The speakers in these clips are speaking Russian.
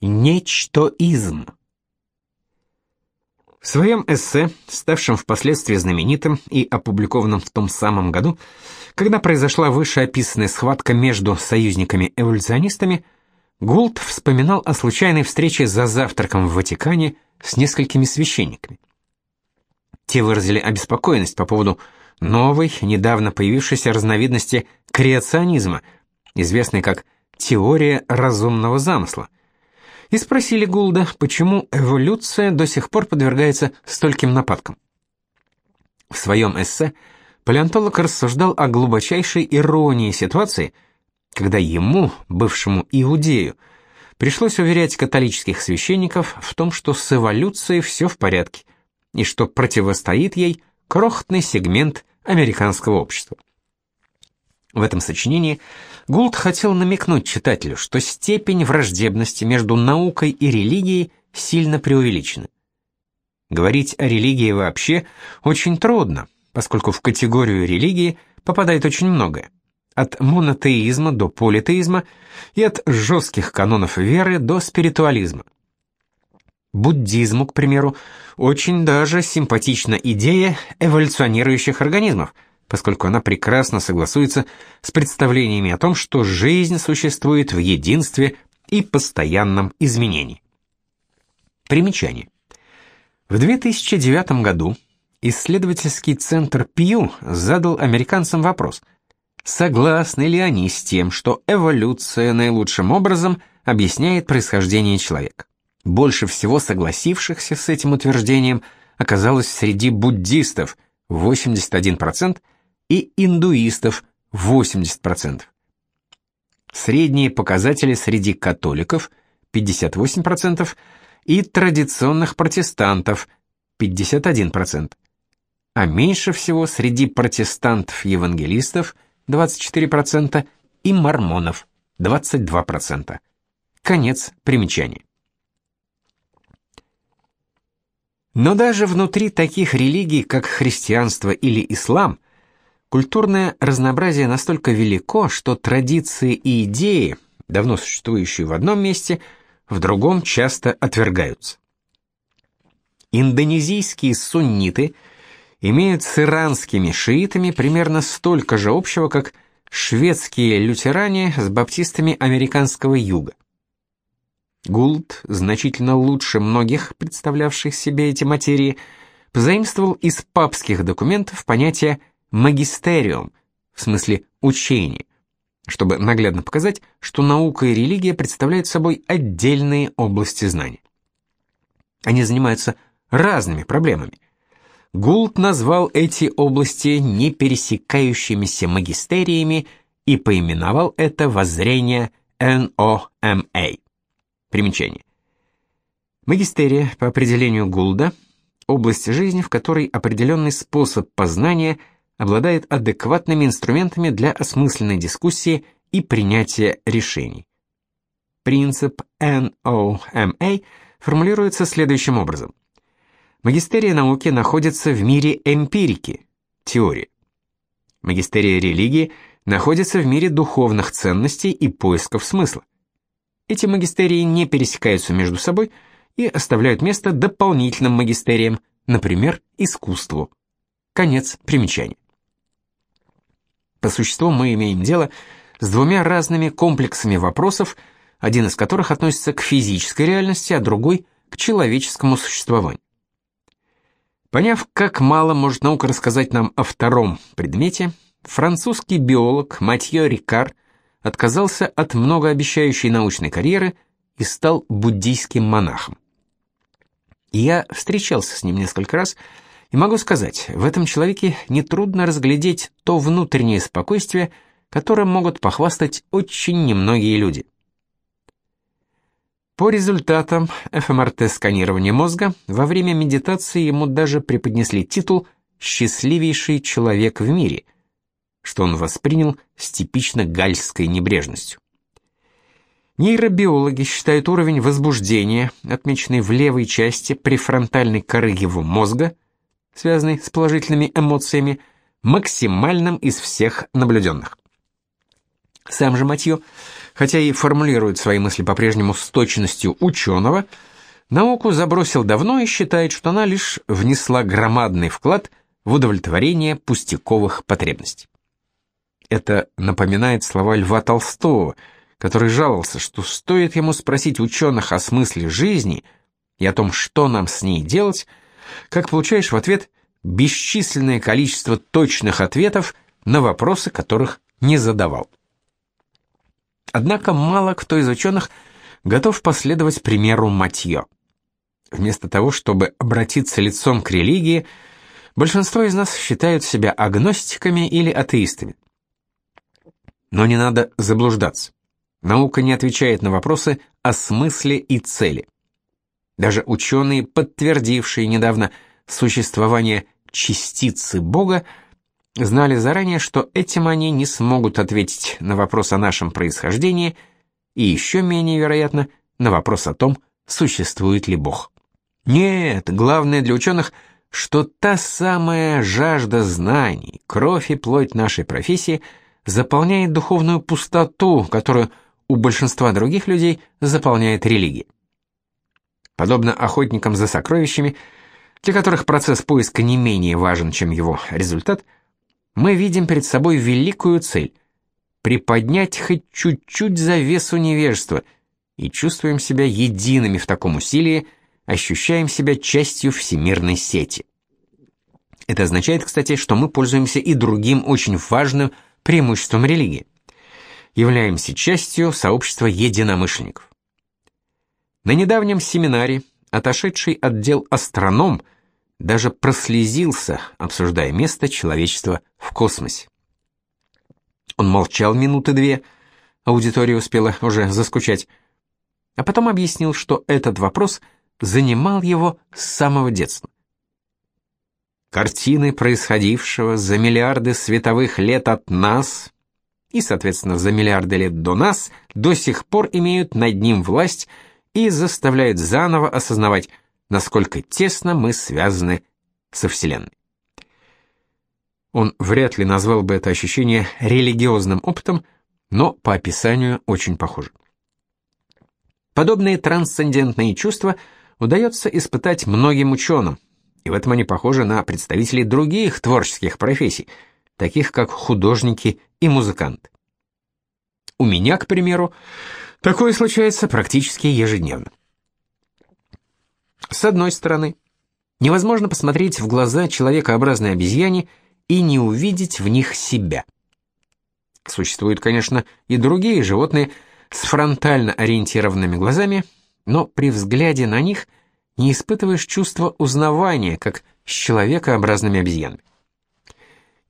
Нечтоизм. В своем эссе, ставшем впоследствии знаменитым и опубликованном в том самом году, когда произошла вышеописанная схватка между союзниками-эволюционистами, Гулт вспоминал о случайной встрече за завтраком в Ватикане с несколькими священниками. Те выразили обеспокоенность по поводу новой, недавно появившейся разновидности креационизма, известной как теория разумного замысла, и спросили Гулда, почему эволюция до сих пор подвергается стольким нападкам. В своем эссе палеонтолог рассуждал о глубочайшей иронии ситуации, когда ему, бывшему иудею, пришлось уверять католических священников в том, что с эволюцией все в порядке, и что противостоит ей крохотный сегмент американского общества. В этом сочинении Гулд хотел намекнуть читателю, что степень враждебности между наукой и религией сильно преувеличена. Говорить о религии вообще очень трудно, поскольку в категорию религии попадает очень многое. От монотеизма до политеизма и от жестких канонов веры до спиритуализма. Буддизму, к примеру, очень даже симпатична идея эволюционирующих организмов – поскольку она прекрасно согласуется с представлениями о том, что жизнь существует в единстве и постоянном изменении. Примечание. В 2009 году исследовательский центр Пью задал американцам вопрос, согласны ли они с тем, что эволюция наилучшим образом объясняет происхождение человека. Больше всего согласившихся с этим утверждением оказалось среди буддистов 81%, и индуистов 80%. Средние показатели среди католиков 58% и традиционных протестантов 51%. А меньше всего среди протестантов-евангелистов 24% и мормонов 22%. Конец примечания. Но даже внутри таких религий, как христианство или ислам, Культурное разнообразие настолько велико, что традиции и идеи, давно существующие в одном месте, в другом часто отвергаются. Индонезийские сунниты имеют с иранскими шиитами примерно столько же общего, как шведские лютеране с баптистами американского юга. Гулд, значительно лучше многих представлявших себе эти материи, позаимствовал из папских документов понятие магистериум, в смысле учение, чтобы наглядно показать, что наука и религия представляют собой отдельные области знаний. Они занимаются разными проблемами. Гулт назвал эти области непересекающимися магистериями и поименовал это воззрение НОМА. Примечание. Магистерия, по определению Гулда, область жизни, в которой определенный способ познания – обладает адекватными инструментами для осмысленной дискуссии и принятия решений. Принцип NOMA формулируется следующим образом. Магистерия науки находится в мире эмпирики, теории. Магистерия религии находится в мире духовных ценностей и поисков смысла. Эти магистерии не пересекаются между собой и оставляют место дополнительным магистериям, например, искусству. Конец примечания. По существу мы имеем дело с двумя разными комплексами вопросов, один из которых относится к физической реальности, а другой – к человеческому существованию. Поняв, как мало может наука рассказать нам о втором предмете, французский биолог Матье Рикар отказался от многообещающей научной карьеры и стал буддийским монахом. Я встречался с ним несколько раз – и могу сказать, в этом человеке нетрудно разглядеть то внутреннее спокойствие, которым могут похвастать очень немногие люди. По результатам ФМРТ-сканирования мозга во время медитации ему даже преподнесли титул «счастливейший человек в мире», что он воспринял с типично гальской небрежностью. Нейробиологи считают уровень возбуждения, отмеченный в левой части префронтальной коры его мозга, связанный с положительными эмоциями, максимальным из всех наблюденных. Сам же Матье хотя и формулирует свои мысли по-прежнему с точностью ученого, науку забросил давно и считает, что она лишь внесла громадный вклад в удовлетворение пустяковых потребностей. Это напоминает слова Льва Толстого, который жаловался, что стоит ему спросить ученых о смысле жизни и о том, что нам с ней делать, как получаешь в ответ бесчисленное количество точных ответов на вопросы, которых не задавал. Однако мало кто из ученых готов последовать примеру Матье. Вместо того, чтобы обратиться лицом к религии, большинство из нас считают себя агностиками или атеистами. Но не надо заблуждаться. Наука не отвечает на вопросы о смысле и цели. Даже ученые, подтвердившие недавно существование частицы Бога, знали заранее, что этим они не смогут ответить на вопрос о нашем происхождении и еще менее вероятно на вопрос о том, существует ли Бог. Нет, главное для ученых, что та самая жажда знаний, кровь и плоть нашей профессии заполняет духовную пустоту, которую у большинства других людей заполняет религия. Подобно охотникам за сокровищами, для которых процесс поиска не менее важен, чем его результат, мы видим перед собой великую цель — приподнять хоть чуть-чуть завесу невежества и чувствуем себя едиными в таком усилии, ощущаем себя частью всемирной сети. Это означает, кстати, что мы пользуемся и другим очень важным преимуществом религии — являемся частью сообщества единомышленников. На недавнем семинаре отошедший отдел астроном даже прослезился, обсуждая место человечества в космосе. Он молчал минуты две, аудитория успела уже заскучать, а потом объяснил, что этот вопрос занимал его с самого детства. Картины происходившего за миллиарды световых лет от нас и, соответственно, за миллиарды лет до нас, до сих пор имеют над ним власть и заставляют заново осознавать, насколько тесно мы связаны со Вселенной. Он вряд ли назвал бы это ощущение религиозным опытом, но по описанию очень похоже. Подобные трансцендентные чувства удается испытать многим ученым, и в этом они похожи на представителей других творческих профессий – таких как художники и музыканты. У меня, к примеру, такое случается практически ежедневно. С одной стороны, невозможно посмотреть в глаза человекообразной обезьяне и не увидеть в них себя. Существуют, конечно, и другие животные с фронтально ориентированными глазами, но при взгляде на них не испытываешь чувства узнавания, как с человекообразными обезьянами.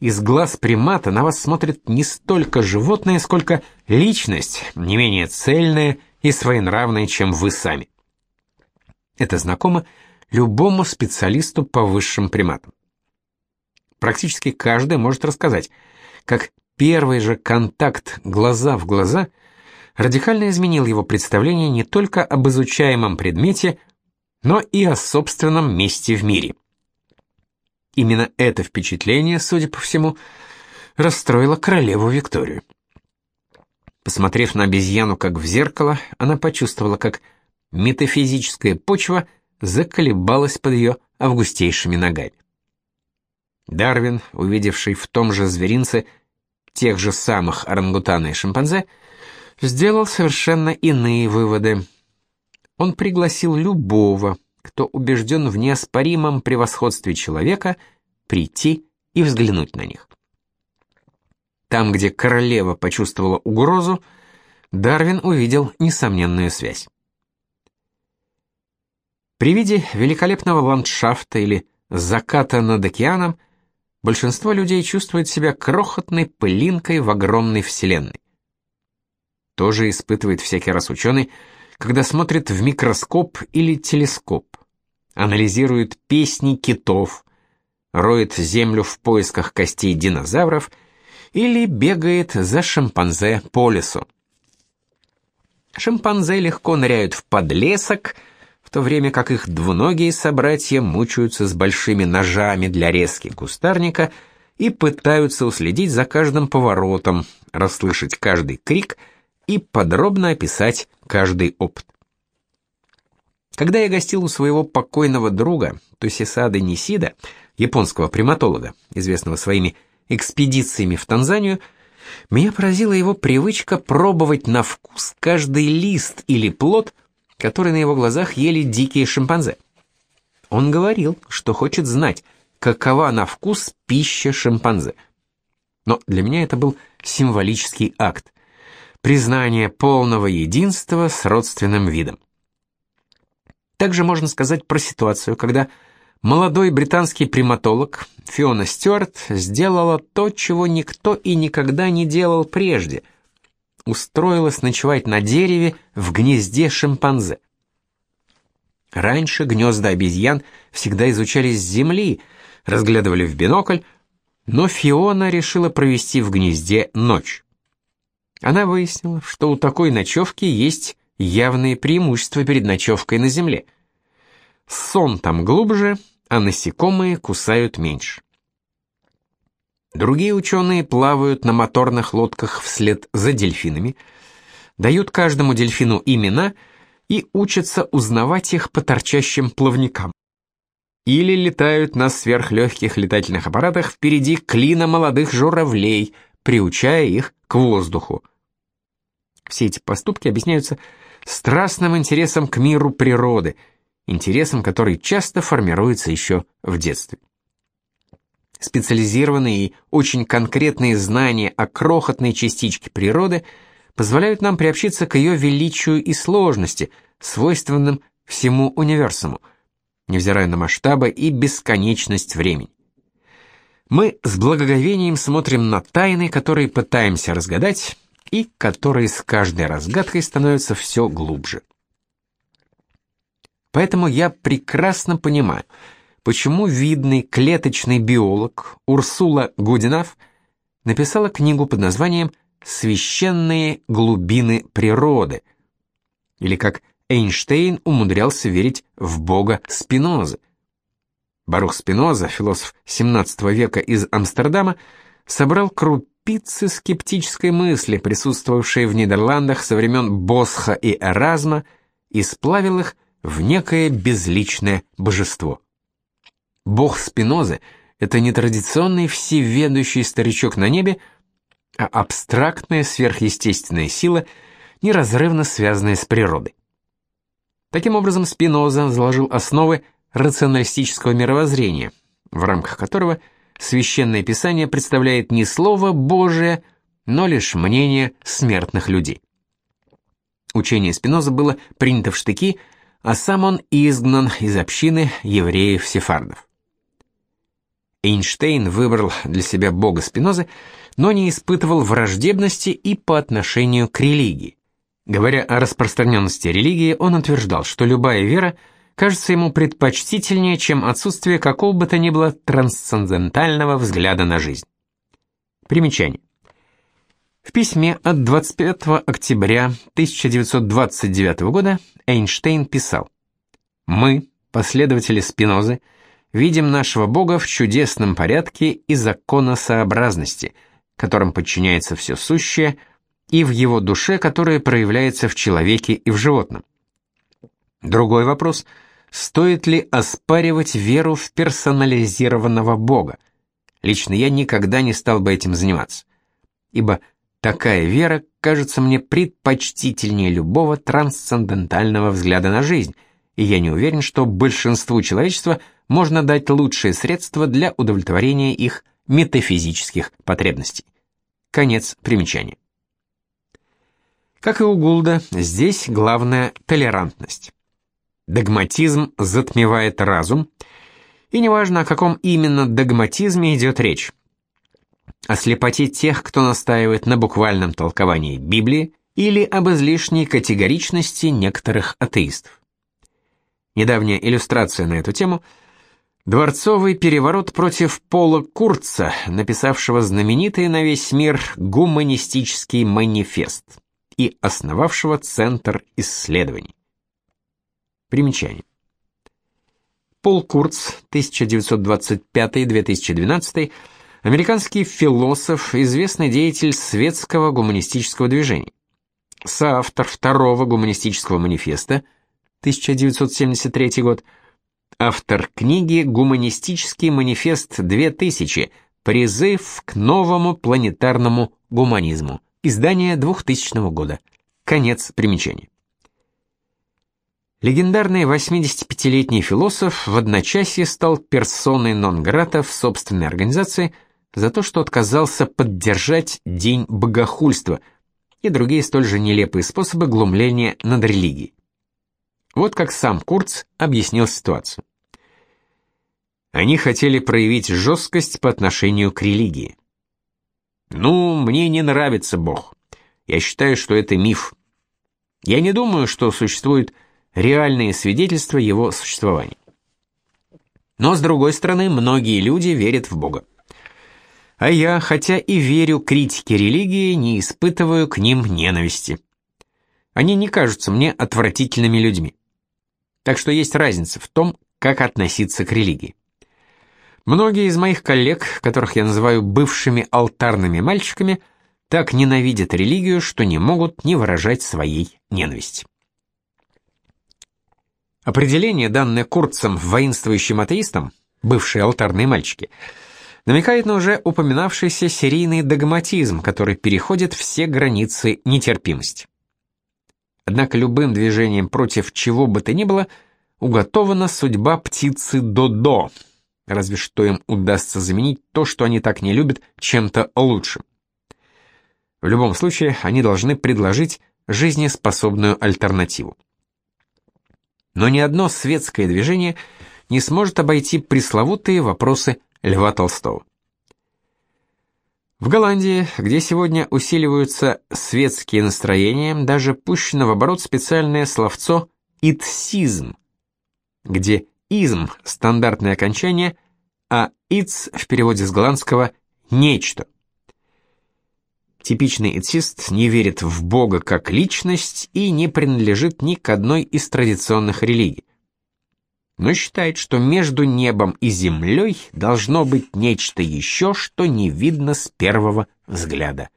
Из глаз примата на вас смотрит не столько животное, сколько личность, не менее цельная и своенравная, чем вы сами. Это знакомо любому специалисту по высшим приматам. Практически каждый может рассказать, как первый же контакт глаза в глаза радикально изменил его представление не только об изучаемом предмете, но и о собственном месте в мире. Именно это впечатление, судя по всему, расстроило королеву Викторию. Посмотрев на обезьяну как в зеркало, она почувствовала, как метафизическая почва заколебалась под ее августейшими ногами. Дарвин, увидевший в том же зверинце тех же самых орангутана и шимпанзе, сделал совершенно иные выводы. Он пригласил любого, кто убежден в неоспоримом превосходстве человека, прийти и взглянуть на них. Там, где королева почувствовала угрозу, Дарвин увидел несомненную связь. При виде великолепного ландшафта или заката над океаном большинство людей чувствует себя крохотной пылинкой в огромной вселенной. Тоже испытывает всякий раз ученый, когда смотрит в микроскоп или телескоп, анализирует песни китов, роет землю в поисках костей динозавров или бегает за шимпанзе по лесу. Шимпанзе легко ныряют в подлесок, в то время как их двуногие собратья мучаются с большими ножами для резки кустарника и пытаются уследить за каждым поворотом, расслышать каждый крик и подробно описать каждый опыт. Когда я гостил у своего покойного друга Тосисада Нисида, японского приматолога, известного своими экспедициями в Танзанию, меня поразила его привычка пробовать на вкус каждый лист или плод, который на его глазах ели дикие шимпанзе. Он говорил, что хочет знать, какова на вкус пища шимпанзе. Но для меня это был символический акт, признание полного единства с родственным видом. Также можно сказать про ситуацию, когда молодой британский приматолог Фиона Стюарт сделала то, чего никто и никогда не делал прежде. Устроилась ночевать на дереве в гнезде шимпанзе. Раньше гнезда обезьян всегда изучали с земли, разглядывали в бинокль, но Фиона решила провести в гнезде ночь. Она выяснила, что у такой ночевки есть явные преимущества перед ночевкой на земле. Сон там глубже, а насекомые кусают меньше. Другие ученые плавают на моторных лодках вслед за дельфинами, дают каждому дельфину имена и учатся узнавать их по торчащим плавникам. Или летают на сверхлегких летательных аппаратах впереди клина молодых журавлей, приучая их к воздуху. Все эти поступки объясняются страстным интересом к миру природы, интересом, который часто формируется еще в детстве. Специализированные и очень конкретные знания о крохотной частичке природы позволяют нам приобщиться к ее величию и сложности, свойственным всему универсуму, невзирая на масштабы и бесконечность времени. Мы с благоговением смотрим на тайны, которые пытаемся разгадать, и которые с каждой разгадкой становятся все глубже. Поэтому я прекрасно понимаю, почему видный клеточный биолог Урсула Гудинов написала книгу под названием «Священные глубины природы», или как Эйнштейн умудрялся верить в Бога Спинозы. Барух Спиноза, философ XVII века из Амстердама, собрал крупицы скептической мысли, присутствовавшей в Нидерландах со времен Босха и Эразма, и сплавил их в некое безличное божество. Бог Спинозы — это не традиционный всеведущий старичок на небе, а абстрактная сверхъестественная сила, неразрывно связанная с природой. Таким образом, Спиноза заложил основы рационалистического мировоззрения, в рамках которого – Священное Писание представляет не слово Божие, но лишь мнение смертных людей. Учение Спиноза было принято в штыки, а сам он изгнан из общины евреев-сефардов. Эйнштейн выбрал для себя бога Спинозы, но не испытывал враждебности и по отношению к религии. Говоря о распространенности религии, он утверждал, что любая вера – кажется ему предпочтительнее, чем отсутствие какого бы то ни было трансцендентального взгляда на жизнь. Примечание. В письме от 25 октября 1929 года Эйнштейн писал «Мы, последователи Спинозы, видим нашего Бога в чудесном порядке и законосообразности, которым подчиняется все сущее, и в его душе, которая проявляется в человеке и в животном. Другой вопрос – стоит ли оспаривать веру в персонализированного Бога. Лично я никогда не стал бы этим заниматься, ибо такая вера кажется мне предпочтительнее любого трансцендентального взгляда на жизнь, и я не уверен, что большинству человечества можно дать лучшие средства для удовлетворения их метафизических потребностей. Конец примечания. Как и у Гулда, здесь главная толерантность. Догматизм затмевает разум, и неважно, о каком именно догматизме идет речь. О слепоте тех, кто настаивает на буквальном толковании Библии, или об излишней категоричности некоторых атеистов. Недавняя иллюстрация на эту тему – Дворцовый переворот против Пола Курца, написавшего знаменитый на весь мир гуманистический манифест и основавшего Центр исследований. Примечание. Пол Курц, 1925-2012, американский философ, известный деятель светского гуманистического движения. соавтор второго гуманистического манифеста, 1973 год, автор книги «Гуманистический манифест 2000. Призыв к новому планетарному гуманизму», издание 2000 года. Конец примечания. Легендарный 85-летний философ в одночасье стал персоной нон-грата в собственной организации за то, что отказался поддержать День богохульства и другие столь же нелепые способы глумления над религией. Вот как сам Курц объяснил ситуацию. Они хотели проявить жесткость по отношению к религии. «Ну, мне не нравится Бог. Я считаю, что это миф. Я не думаю, что существует реальные свидетельства его существования. Но, с другой стороны, многие люди верят в Бога. А я, хотя и верю критике религии, не испытываю к ним ненависти. Они не кажутся мне отвратительными людьми. Так что есть разница в том, как относиться к религии. Многие из моих коллег, которых я называю бывшими алтарными мальчиками, так ненавидят религию, что не могут не выражать своей ненависти. Определение, данное Курцем воинствующим атеистам, бывшие алтарные мальчики, намекает на уже упоминавшийся серийный догматизм, который переходит все границы нетерпимости. Однако любым движением против чего бы то ни было уготована судьба птицы Додо, разве что им удастся заменить то, что они так не любят, чем-то лучшим. В любом случае, они должны предложить жизнеспособную альтернативу но ни одно светское движение не сможет обойти пресловутые вопросы Льва Толстого. В Голландии, где сегодня усиливаются светские настроения, даже пущено в оборот специальное словцо «итсизм», где «изм» — стандартное окончание, а «итс» в переводе с голландского «нечто». Типичный этист не верит в Бога как личность и не принадлежит ни к одной из традиционных религий. Но считает, что между небом и землей должно быть нечто еще, что не видно с первого взгляда.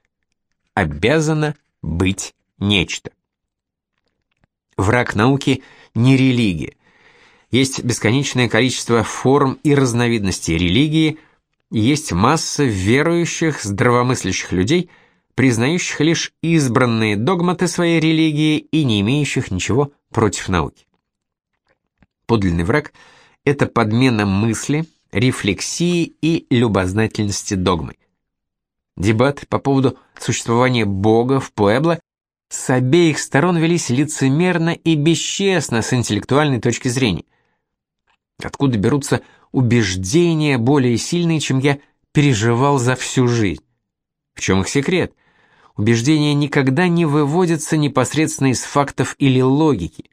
Обязано быть нечто. Враг науки не религия. Есть бесконечное количество форм и разновидностей религии, есть масса верующих, здравомыслящих людей – признающих лишь избранные догматы своей религии и не имеющих ничего против науки. Подлинный враг – это подмена мысли, рефлексии и любознательности догмой. Дебаты по поводу существования Бога в Пуэбло с обеих сторон велись лицемерно и бесчестно с интеллектуальной точки зрения. Откуда берутся убеждения более сильные, чем я переживал за всю жизнь? В чем их секрет? Убеждения никогда не выводятся непосредственно из фактов или логики.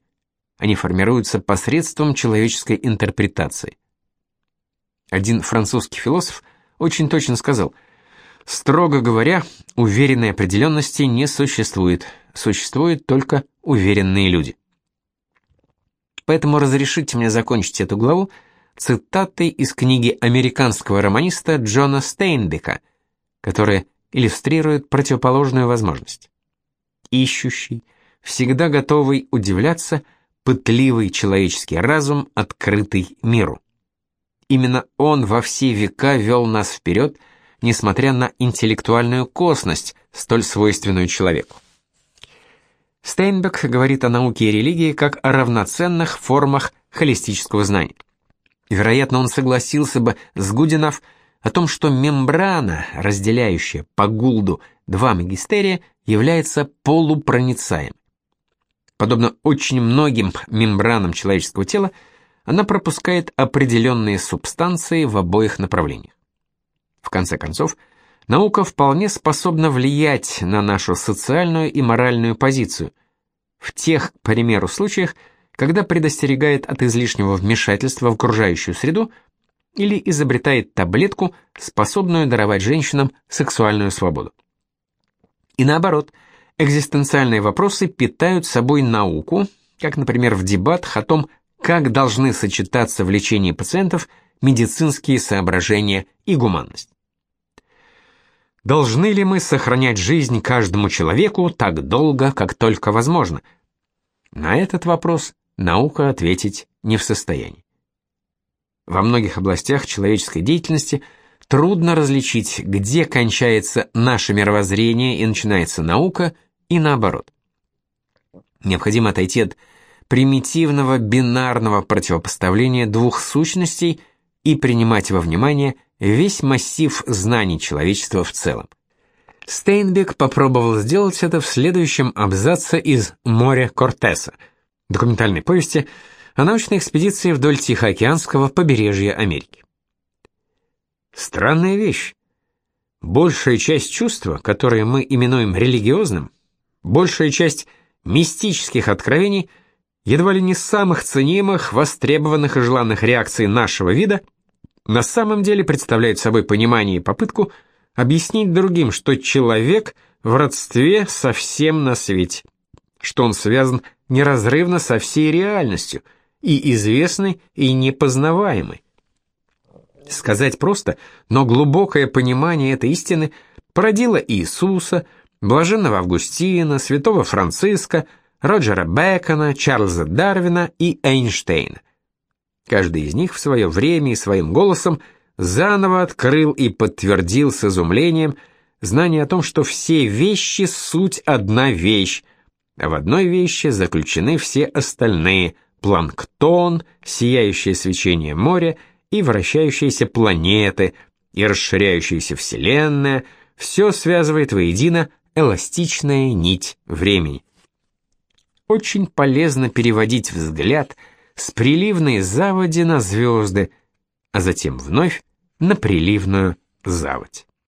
Они формируются посредством человеческой интерпретации. Один французский философ очень точно сказал, «Строго говоря, уверенной определенности не существует, существуют только уверенные люди». Поэтому разрешите мне закончить эту главу цитатой из книги американского романиста Джона Стейнбека, которая иллюстрирует противоположную возможность. Ищущий, всегда готовый удивляться, пытливый человеческий разум, открытый миру. Именно он во все века вел нас вперед, несмотря на интеллектуальную косность, столь свойственную человеку. Стейнбек говорит о науке и религии как о равноценных формах холистического знания. Вероятно, он согласился бы с Гудинов – о том, что мембрана, разделяющая по Гулду два магистерия, является полупроницаемой. Подобно очень многим мембранам человеческого тела, она пропускает определенные субстанции в обоих направлениях. В конце концов, наука вполне способна влиять на нашу социальную и моральную позицию, в тех, к примеру, случаях, когда предостерегает от излишнего вмешательства в окружающую среду – или изобретает таблетку, способную даровать женщинам сексуальную свободу. И наоборот, экзистенциальные вопросы питают собой науку, как, например, в дебатах о том, как должны сочетаться в лечении пациентов медицинские соображения и гуманность. Должны ли мы сохранять жизнь каждому человеку так долго, как только возможно? На этот вопрос наука ответить не в состоянии. Во многих областях человеческой деятельности трудно различить, где кончается наше мировоззрение и начинается наука, и наоборот. Необходимо отойти от примитивного бинарного противопоставления двух сущностей и принимать во внимание весь массив знаний человечества в целом. Стейнбек попробовал сделать это в следующем абзаце из «Море Кортеса», документальной повести о научной экспедиции вдоль Тихоокеанского побережья Америки. Странная вещь. Большая часть чувства, которые мы именуем религиозным, большая часть мистических откровений – едва ли не самых ценимых, востребованных и желанных реакций нашего вида, на самом деле представляют собой понимание и попытку объяснить другим, что человек в родстве со всем на свете, что он связан неразрывно со всей реальностью, и известный, и непознаваемый. Сказать просто, но глубокое понимание этой истины породило Иисуса, блаженного Августина, святого Франциска, Роджера Бекона, Чарльза Дарвина и Эйнштейна. Каждый из них в свое время и своим голосом заново открыл и подтвердил с изумлением знание о том, что все вещи — суть одна вещь, а в одной вещи заключены все остальные — планктон, сияющее свечение моря и вращающиеся планеты, и расширяющаяся Вселенная — все связывает воедино эластичная нить времени очень полезно переводить взгляд с приливной заводи на звезды, а затем вновь на приливную заводь.